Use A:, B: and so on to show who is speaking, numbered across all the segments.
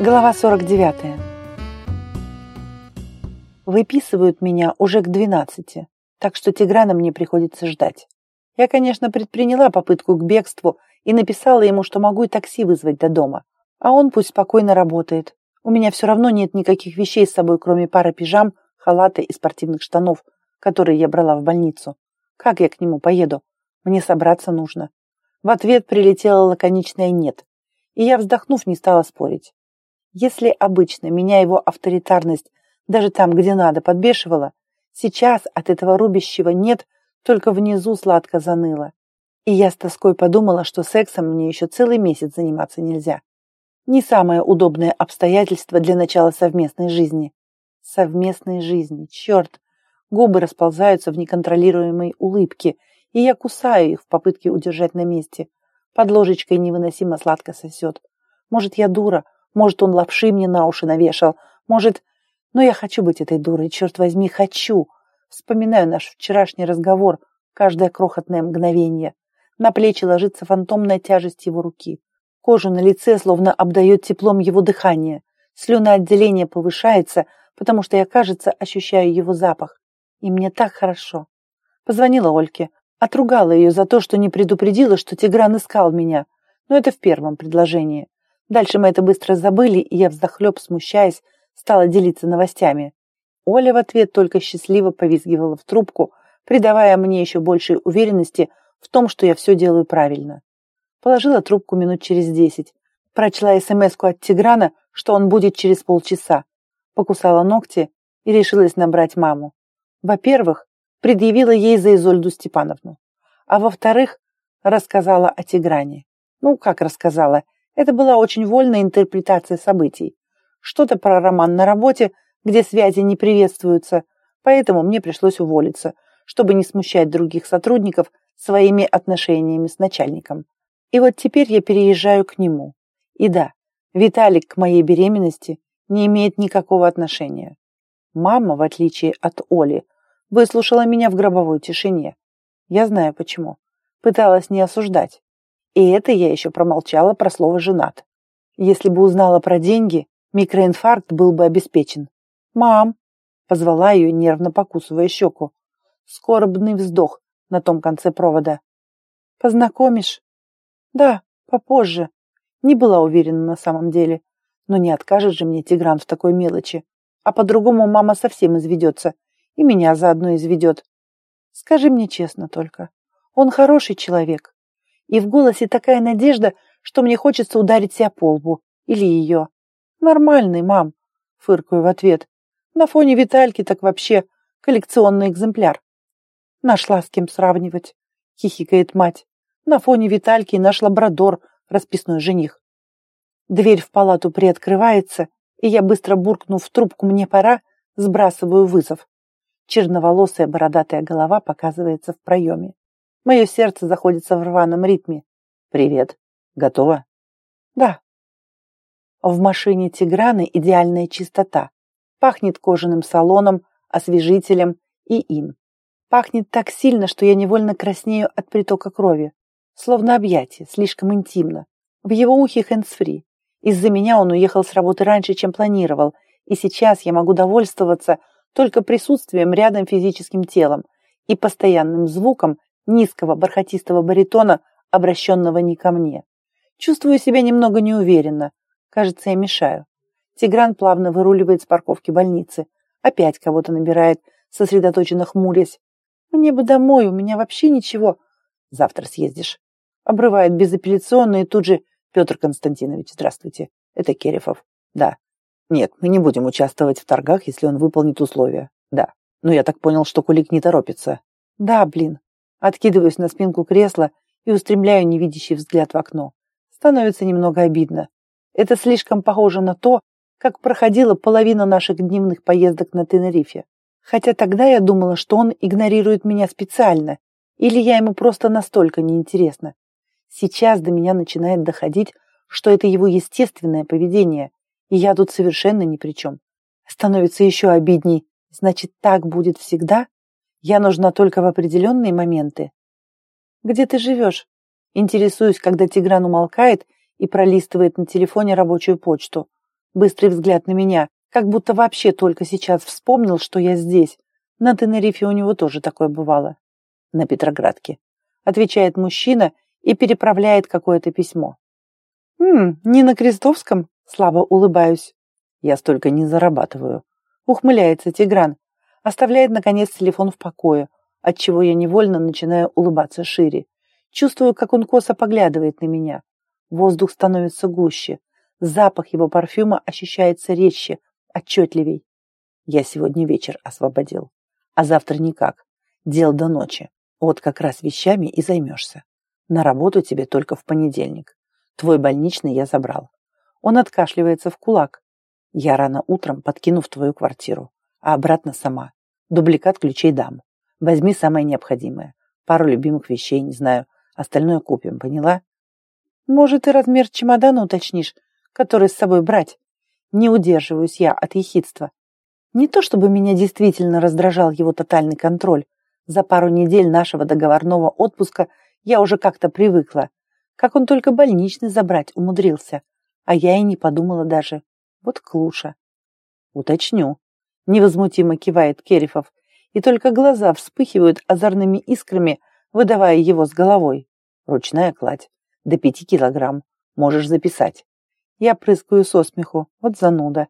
A: Глава 49. Выписывают меня уже к 12, так что Тиграна мне приходится ждать. Я, конечно, предприняла попытку к бегству и написала ему, что могу и такси вызвать до дома. А он пусть спокойно работает. У меня все равно нет никаких вещей с собой, кроме пары пижам, халата и спортивных штанов, которые я брала в больницу. Как я к нему поеду? Мне собраться нужно. В ответ прилетело лаконичное «нет». И я, вздохнув, не стала спорить. Если обычно меня его авторитарность даже там, где надо, подбешивала, сейчас от этого рубящего «нет» только внизу сладко заныло. И я с тоской подумала, что сексом мне еще целый месяц заниматься нельзя. Не самое удобное обстоятельство для начала совместной жизни. Совместной жизни, черт! Губы расползаются в неконтролируемой улыбке, и я кусаю их в попытке удержать на месте. Под ложечкой невыносимо сладко сосет. Может, я дура, может, он лапши мне на уши навешал. Может... Но я хочу быть этой дурой, черт возьми, хочу. Вспоминаю наш вчерашний разговор, каждое крохотное мгновение. На плечи ложится фантомная тяжесть его руки. Кожу на лице словно обдает теплом его дыхания. Слюноотделение повышается, потому что я, кажется, ощущаю его запах. И мне так хорошо. Позвонила Ольке. Отругала ее за то, что не предупредила, что Тигран искал меня. Но это в первом предложении. Дальше мы это быстро забыли, и я, вздохлеб, смущаясь, стала делиться новостями. Оля в ответ только счастливо повизгивала в трубку, придавая мне еще большей уверенности в том, что я все делаю правильно. Положила трубку минут через десять. Прочла смс от Тиграна, что он будет через полчаса. Покусала ногти и решилась набрать маму. Во-первых, предъявила ей за Изольду Степановну. А во-вторых, рассказала о Тигране. Ну, как рассказала, это была очень вольная интерпретация событий. Что-то про роман на работе, где связи не приветствуются, поэтому мне пришлось уволиться, чтобы не смущать других сотрудников своими отношениями с начальником. И вот теперь я переезжаю к нему. И да, Виталик к моей беременности не имеет никакого отношения. Мама, в отличие от Оли, выслушала меня в гробовой тишине. Я знаю почему. Пыталась не осуждать. И это я еще промолчала про слово «женат». Если бы узнала про деньги, микроинфаркт был бы обеспечен. «Мам!» — позвала ее, нервно покусывая щеку. Скорбный вздох на том конце провода. «Познакомишь?» «Да, попозже». Не была уверена на самом деле. Но не откажет же мне Тигран в такой мелочи. А по-другому мама совсем изведется. И меня заодно изведет. Скажи мне честно только. Он хороший человек и в голосе такая надежда, что мне хочется ударить себя по лбу. Или ее. «Нормальный, мам», — фыркаю в ответ. «На фоне Витальки так вообще коллекционный экземпляр». «Нашла с кем сравнивать», — хихикает мать. «На фоне Витальки наш лабрадор, расписной жених». Дверь в палату приоткрывается, и я, быстро буркнув в трубку «мне пора», сбрасываю вызов. Черноволосая бородатая голова показывается в проеме. Мое сердце заходится в рваном ритме. «Привет. Готова?» «Да». В машине Тиграны идеальная чистота. Пахнет кожаным салоном, освежителем и им. Пахнет так сильно, что я невольно краснею от притока крови. Словно объятие, слишком интимно. В его ухе хэндсфри. Из-за меня он уехал с работы раньше, чем планировал, и сейчас я могу довольствоваться только присутствием рядом физическим телом и постоянным звуком, низкого бархатистого баритона, обращенного не ко мне. Чувствую себя немного неуверенно. Кажется, я мешаю. Тигран плавно выруливает с парковки больницы. Опять кого-то набирает, сосредоточенно хмурясь. Мне бы домой, у меня вообще ничего. Завтра съездишь. Обрывает безапелляционно и тут же Петр Константинович, здравствуйте. Это Керефов. Да. Нет, мы не будем участвовать в торгах, если он выполнит условия. Да. Но я так понял, что Кулик не торопится. Да, блин. Откидываюсь на спинку кресла и устремляю невидящий взгляд в окно. Становится немного обидно. Это слишком похоже на то, как проходила половина наших дневных поездок на Тенерифе. Хотя тогда я думала, что он игнорирует меня специально, или я ему просто настолько неинтересна. Сейчас до меня начинает доходить, что это его естественное поведение, и я тут совершенно ни при чем. Становится еще обидней. Значит, так будет всегда? Я нужна только в определенные моменты. Где ты живешь? Интересуюсь, когда Тигран умолкает и пролистывает на телефоне рабочую почту. Быстрый взгляд на меня, как будто вообще только сейчас вспомнил, что я здесь. На Тенерифе у него тоже такое бывало. На Петроградке. Отвечает мужчина и переправляет какое-то письмо. «Ммм, не на Крестовском?» Слабо улыбаюсь. Я столько не зарабатываю. Ухмыляется Тигран. Оставляет, наконец, телефон в покое, отчего я невольно начинаю улыбаться шире. Чувствую, как он косо поглядывает на меня. Воздух становится гуще. Запах его парфюма ощущается резче, отчетливей. Я сегодня вечер освободил, а завтра никак. Дел до ночи. Вот как раз вещами и займешься. На работу тебе только в понедельник. Твой больничный я забрал. Он откашливается в кулак. Я рано утром подкину в твою квартиру, а обратно сама. Дубликат ключей дам. Возьми самое необходимое. Пару любимых вещей, не знаю. Остальное купим, поняла? Может, и размер чемодана уточнишь, который с собой брать? Не удерживаюсь я от ехидства. Не то чтобы меня действительно раздражал его тотальный контроль. За пару недель нашего договорного отпуска я уже как-то привыкла. Как он только больничный забрать умудрился. А я и не подумала даже. Вот клуша. Уточню. Невозмутимо кивает Керифов. И только глаза вспыхивают озорными искрами, выдавая его с головой. Ручная кладь. До пяти килограмм. Можешь записать. Я прыскаю со смеху. Вот зануда.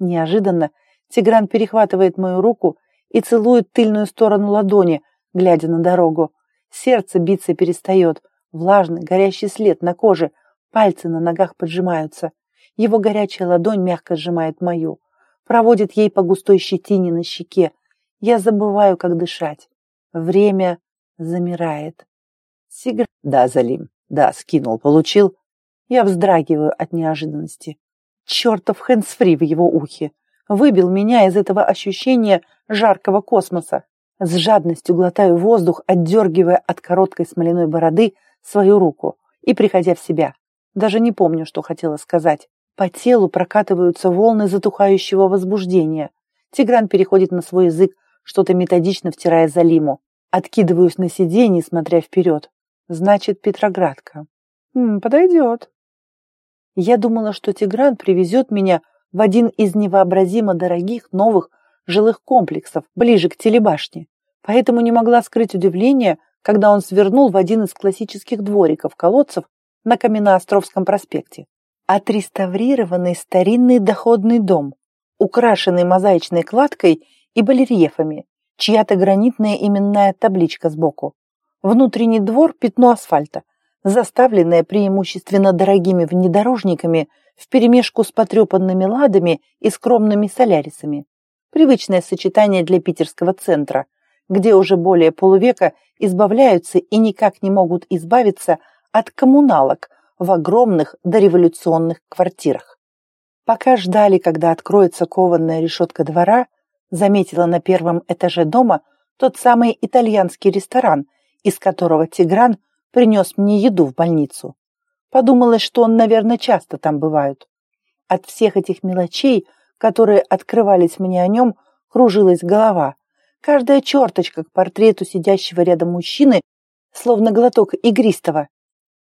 A: Неожиданно Тигран перехватывает мою руку и целует тыльную сторону ладони, глядя на дорогу. Сердце биться перестает. Влажный, горящий след на коже. Пальцы на ногах поджимаются. Его горячая ладонь мягко сжимает мою. Проводит ей по густой щетине на щеке. Я забываю, как дышать. Время замирает. Сигар... Да, Залим. Да, скинул, получил. Я вздрагиваю от неожиданности. Чертов хэндсфри в его ухе. Выбил меня из этого ощущения жаркого космоса. С жадностью глотаю воздух, отдергивая от короткой смоляной бороды свою руку и приходя в себя. Даже не помню, что хотела сказать. По телу прокатываются волны затухающего возбуждения. Тигран переходит на свой язык, что-то методично втирая Залиму. Откидываюсь на сиденье, смотря вперед. Значит, Петроградка. М, подойдет. Я думала, что Тигран привезет меня в один из невообразимо дорогих новых жилых комплексов, ближе к телебашне. Поэтому не могла скрыть удивление, когда он свернул в один из классических двориков колодцев на Каменноостровском проспекте. Отреставрированный старинный доходный дом, украшенный мозаичной кладкой и балерьефами, чья-то гранитная именная табличка сбоку. Внутренний двор – пятно асфальта, заставленное преимущественно дорогими внедорожниками вперемешку с потрепанными ладами и скромными солярисами. Привычное сочетание для питерского центра, где уже более полувека избавляются и никак не могут избавиться от коммуналок в огромных дореволюционных квартирах. Пока ждали, когда откроется кованная решетка двора, заметила на первом этаже дома тот самый итальянский ресторан, из которого Тигран принес мне еду в больницу. Подумалось, что он, наверное, часто там бывает. От всех этих мелочей, которые открывались мне о нем, кружилась голова. Каждая черточка к портрету сидящего рядом мужчины, словно глоток игристого.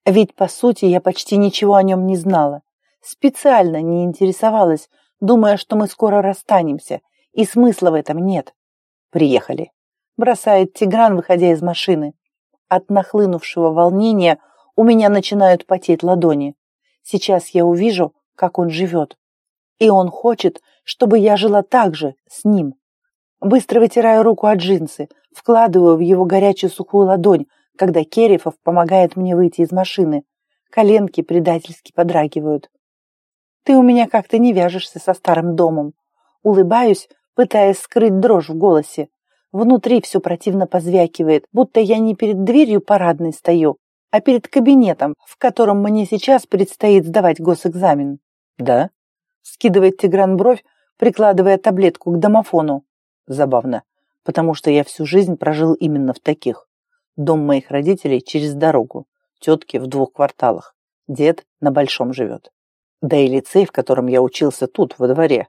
A: Ведь, по сути, я почти ничего о нем не знала. Специально не интересовалась, думая, что мы скоро расстанемся, и смысла в этом нет. Приехали. Бросает Тигран, выходя из машины. От нахлынувшего волнения у меня начинают потеть ладони. Сейчас я увижу, как он живет. И он хочет, чтобы я жила так же, с ним. Быстро вытираю руку от джинсы, вкладываю в его горячую сухую ладонь, когда Керифов помогает мне выйти из машины. Коленки предательски подрагивают. Ты у меня как-то не вяжешься со старым домом. Улыбаюсь, пытаясь скрыть дрожь в голосе. Внутри все противно позвякивает, будто я не перед дверью парадной стою, а перед кабинетом, в котором мне сейчас предстоит сдавать госэкзамен. Да? Скидывает Тигран бровь, прикладывая таблетку к домофону. Забавно, потому что я всю жизнь прожил именно в таких. Дом моих родителей через дорогу, тетки в двух кварталах, дед на большом живет. Да и лицей, в котором я учился тут, во дворе.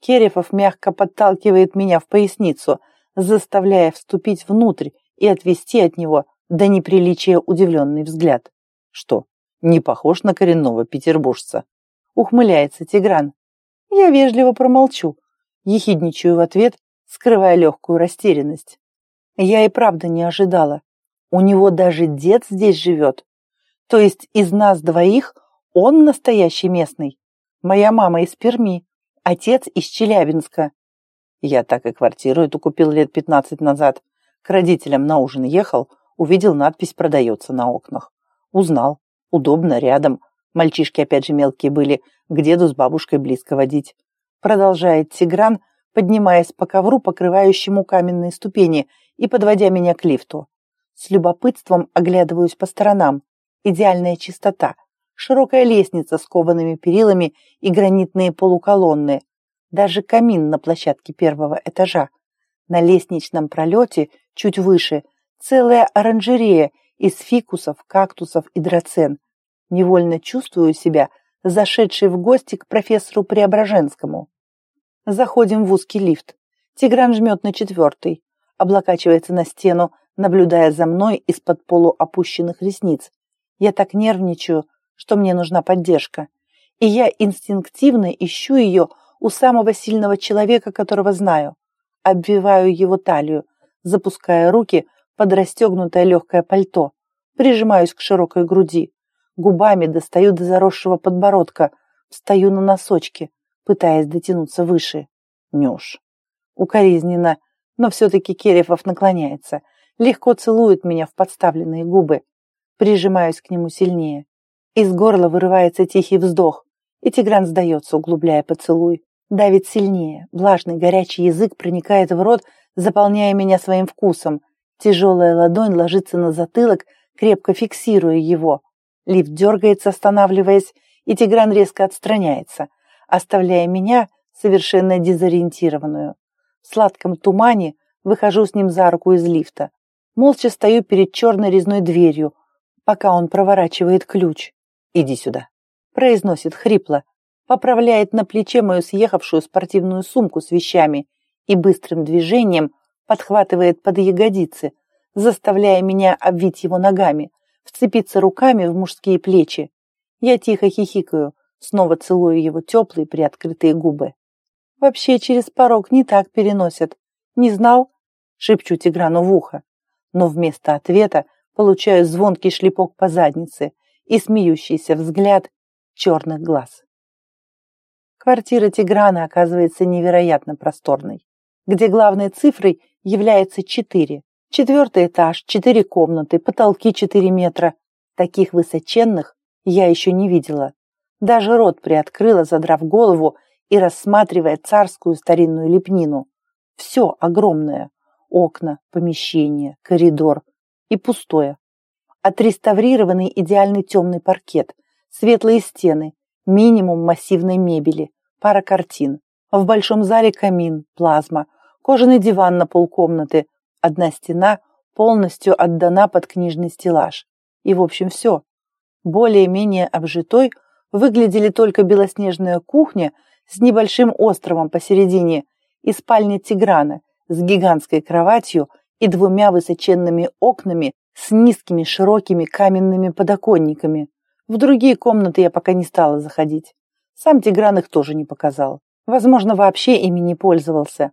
A: Керефов мягко подталкивает меня в поясницу – заставляя вступить внутрь и отвести от него до неприличия удивленный взгляд. Что, не похож на коренного петербуржца? Ухмыляется Тигран. Я вежливо промолчу, ехидничаю в ответ, скрывая легкую растерянность. Я и правда не ожидала. У него даже дед здесь живет. То есть из нас двоих он настоящий местный. Моя мама из Перми, отец из Челябинска. Я так и квартиру эту купил лет пятнадцать назад. К родителям на ужин ехал, увидел надпись «Продается» на окнах. Узнал. Удобно, рядом. Мальчишки опять же мелкие были, к деду с бабушкой близко водить. Продолжает Тигран, поднимаясь по ковру, покрывающему каменные ступени, и подводя меня к лифту. С любопытством оглядываюсь по сторонам. Идеальная чистота. Широкая лестница с коваными перилами и гранитные полуколонны. Даже камин на площадке первого этажа. На лестничном пролете, чуть выше, целая оранжерея из фикусов, кактусов и драцен. Невольно чувствую себя зашедшей в гости к профессору Преображенскому. Заходим в узкий лифт. Тигран жмет на четвертый, облокачивается на стену, наблюдая за мной из-под полуопущенных ресниц. Я так нервничаю, что мне нужна поддержка. И я инстинктивно ищу ее у самого сильного человека, которого знаю. Обвиваю его талию, запуская руки под расстегнутое легкое пальто. Прижимаюсь к широкой груди. Губами достаю до заросшего подбородка. Встаю на носочки, пытаясь дотянуться выше. Нюш. Укоризненно, но все-таки Керефов наклоняется. Легко целует меня в подставленные губы. Прижимаюсь к нему сильнее. Из горла вырывается тихий вздох, и Тигран сдается, углубляя поцелуй. Давит сильнее, влажный горячий язык проникает в рот, заполняя меня своим вкусом. Тяжелая ладонь ложится на затылок, крепко фиксируя его. Лифт дергается, останавливаясь, и Тигран резко отстраняется, оставляя меня совершенно дезориентированную. В сладком тумане выхожу с ним за руку из лифта. Молча стою перед черной резной дверью, пока он проворачивает ключ. «Иди сюда», — произносит хрипло, поправляет на плече мою съехавшую спортивную сумку с вещами и быстрым движением подхватывает под ягодицы, заставляя меня обвить его ногами, вцепиться руками в мужские плечи. Я тихо хихикаю, снова целую его теплые приоткрытые губы. Вообще через порог не так переносят. Не знал? Шепчу Тиграну в ухо. Но вместо ответа получаю звонкий шлепок по заднице и смеющийся взгляд черных глаз. Квартира Тиграна оказывается невероятно просторной, где главной цифрой является четыре. Четвертый этаж, четыре комнаты, потолки четыре метра. Таких высоченных я еще не видела. Даже рот приоткрыла, задрав голову и рассматривая царскую старинную лепнину. Все огромное. Окна, помещение, коридор. И пустое. Отреставрированный идеальный темный паркет, светлые стены, минимум массивной мебели, пара картин. В большом зале камин, плазма, кожаный диван на полкомнаты, одна стена полностью отдана под книжный стеллаж. И, в общем, все. Более-менее обжитой выглядели только белоснежная кухня с небольшим островом посередине и спальня Тиграна с гигантской кроватью и двумя высоченными окнами с низкими широкими каменными подоконниками. В другие комнаты я пока не стала заходить. Сам Тигран их тоже не показал. Возможно, вообще ими не пользовался.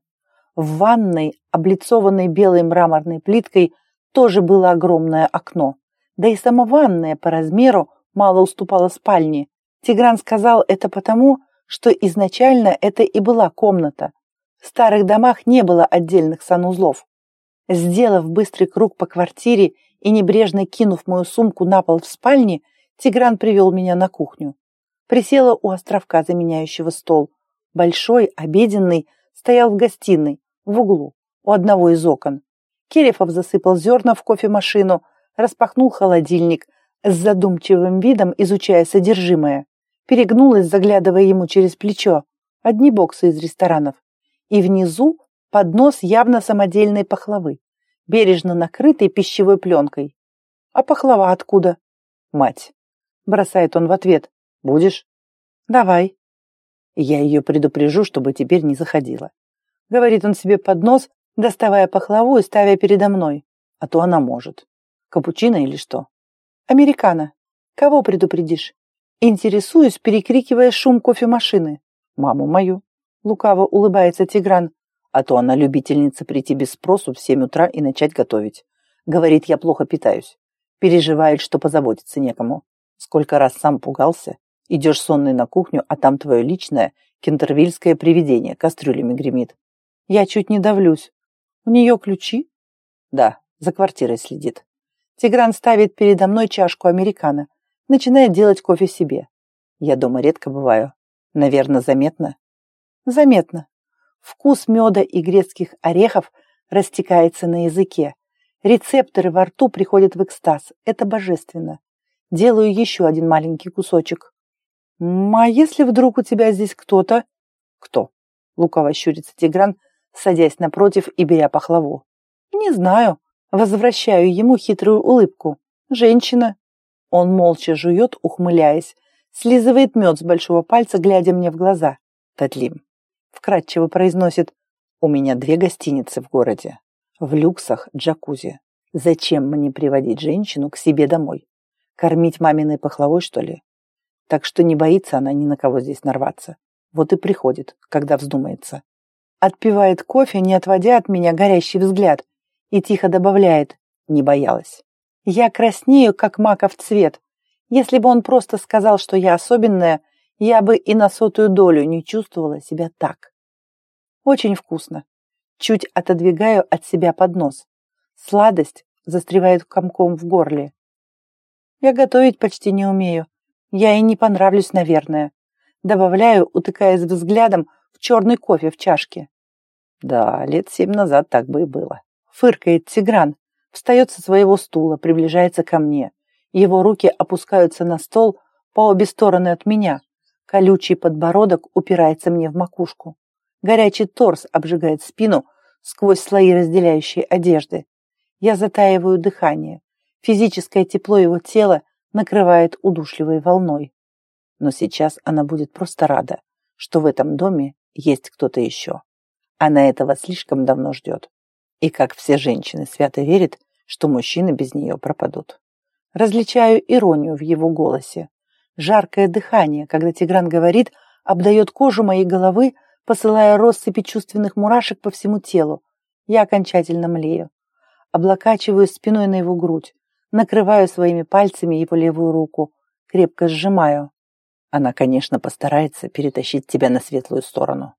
A: В ванной, облицованной белой мраморной плиткой, тоже было огромное окно. Да и сама ванная по размеру мало уступала спальне. Тигран сказал это потому, что изначально это и была комната. В старых домах не было отдельных санузлов. Сделав быстрый круг по квартире и небрежно кинув мою сумку на пол в спальне, Тигран привел меня на кухню. Присела у островка, заменяющего стол. Большой, обеденный, стоял в гостиной, в углу, у одного из окон. Керефов засыпал зерна в кофемашину, распахнул холодильник, с задумчивым видом изучая содержимое перегнулась, заглядывая ему через плечо. Одни боксы из ресторанов. И внизу поднос явно самодельной пахлавы, бережно накрытый пищевой пленкой. А пахлава откуда? Мать. Бросает он в ответ. Будешь? Давай. Я ее предупрежу, чтобы теперь не заходила. Говорит он себе под нос, доставая пахлаву и ставя передо мной. А то она может. Капучино или что? Американо. Кого предупредишь? Интересуюсь, перекрикивая шум кофемашины. Маму мою. Лукаво улыбается Тигран. А то она любительница прийти без спросу в семь утра и начать готовить. Говорит, я плохо питаюсь. Переживает, что позаботиться некому. Сколько раз сам пугался. Идешь сонный на кухню, а там твое личное кентервильское привидение кастрюлями гремит. Я чуть не давлюсь. У нее ключи? Да, за квартирой следит. Тигран ставит передо мной чашку американо. Начинает делать кофе себе. Я дома редко бываю. Наверное, заметно? Заметно. Вкус меда и грецких орехов растекается на языке. Рецепторы во рту приходят в экстаз. Это божественно. Делаю еще один маленький кусочек. «А если вдруг у тебя здесь кто-то?» «Кто?» — лукаво щурится Тигран, садясь напротив и беря пахлаву. «Не знаю». Возвращаю ему хитрую улыбку. «Женщина». Он молча жует, ухмыляясь, слизывает мед с большого пальца, глядя мне в глаза. Татлим вкратчиво произносит «У меня две гостиницы в городе. В люксах джакузи. Зачем мне приводить женщину к себе домой? Кормить маминой пахлавой, что ли? Так что не боится она ни на кого здесь нарваться. Вот и приходит, когда вздумается. Отпивает кофе, не отводя от меня горящий взгляд, и тихо добавляет «не боялась». Я краснею, как маков цвет. Если бы он просто сказал, что я особенная, я бы и на сотую долю не чувствовала себя так. Очень вкусно. Чуть отодвигаю от себя поднос. Сладость застревает комком в горле. Я готовить почти не умею. Я и не понравлюсь, наверное. Добавляю, утыкаясь взглядом в черный кофе в чашке. Да, лет семь назад так бы и было. Фыркает Тигран, встает со своего стула, приближается ко мне. Его руки опускаются на стол по обе стороны от меня. Колючий подбородок упирается мне в макушку. Горячий торс обжигает спину сквозь слои разделяющей одежды. Я затаиваю дыхание. Физическое тепло его тела накрывает удушливой волной. Но сейчас она будет просто рада, что в этом доме есть кто-то еще. Она этого слишком давно ждет. И как все женщины свято верит, что мужчины без нее пропадут. Различаю иронию в его голосе. Жаркое дыхание, когда Тигран говорит, обдает кожу моей головы, посылая россыпи чувственных мурашек по всему телу. Я окончательно млею. Облокачиваю спиной на его грудь, накрываю своими пальцами его левую руку, крепко сжимаю. Она, конечно, постарается перетащить тебя на светлую сторону.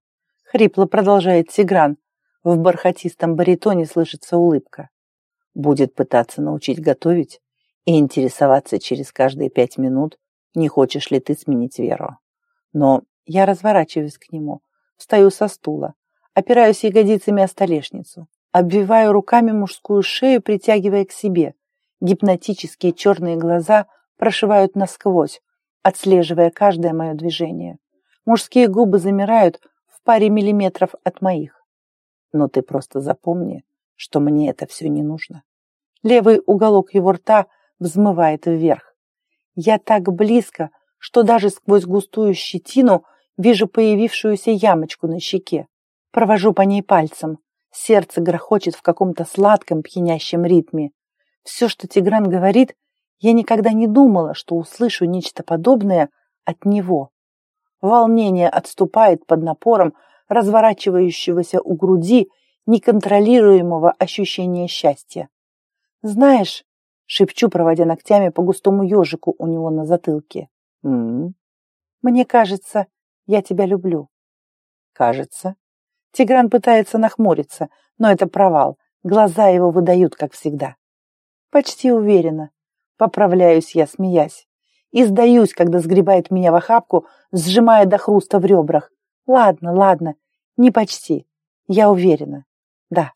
A: Хрипло продолжает Тигран. В бархатистом баритоне слышится улыбка. Будет пытаться научить готовить и интересоваться через каждые пять минут, не хочешь ли ты сменить веру. Но я разворачиваюсь к нему, встаю со стула, опираюсь ягодицами о столешницу, обвиваю руками мужскую шею, притягивая к себе. Гипнотические черные глаза прошивают насквозь, отслеживая каждое мое движение. Мужские губы замирают в паре миллиметров от моих. Но ты просто запомни, что мне это все не нужно. Левый уголок его рта взмывает вверх. Я так близко, что даже сквозь густую щетину вижу появившуюся ямочку на щеке. Провожу по ней пальцем. Сердце грохочет в каком-то сладком пьянящем ритме. Все, что Тигран говорит, я никогда не думала, что услышу нечто подобное от него. Волнение отступает под напором разворачивающегося у груди неконтролируемого ощущения счастья. Знаешь, Шепчу, проводя ногтями по густому ежику у него на затылке. М -м. Мне кажется, я тебя люблю. Кажется. Тигран пытается нахмуриться, но это провал. Глаза его выдают, как всегда. Почти уверена. Поправляюсь я, смеясь. И сдаюсь, когда сгребает меня в охапку, сжимая до хруста в ребрах. Ладно, ладно, не почти. Я уверена. Да.